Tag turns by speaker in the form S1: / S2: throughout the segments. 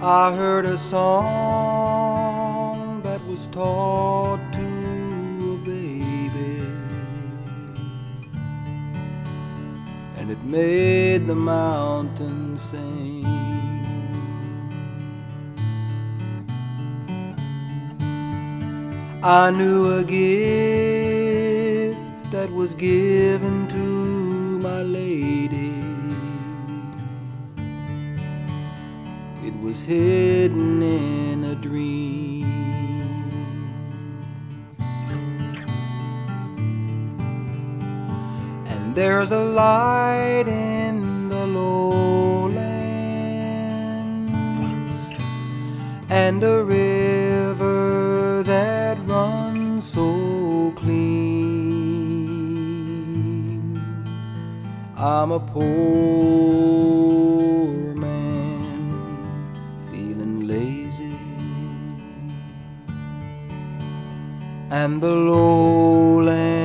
S1: I heard a song that was taught to a baby, and it made the mountain sing. I knew a gift that was given to my lady. Was hidden in a dream. And there's a light in the lowlands and a river that runs so clean. I'm a poor and the lowlands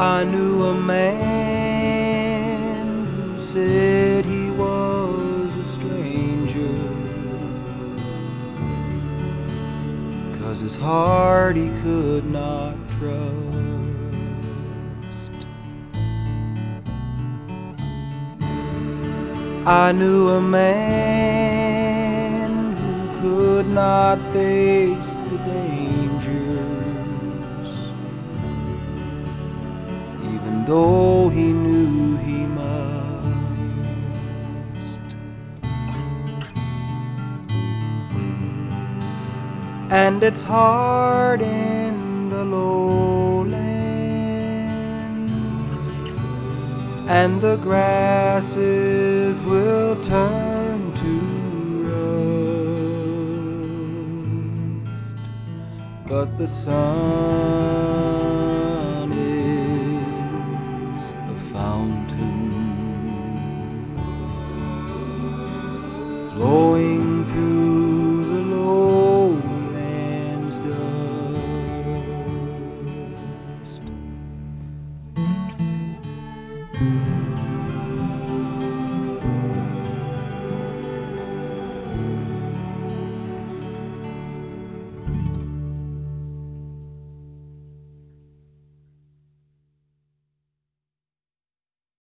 S1: I knew a man who said he was a stranger. Cause his heart he could not trust. I knew a man who could not face the dangers though he knew he must. And it's hard in the lowlands, and the grasses will turn to rust, but the sun going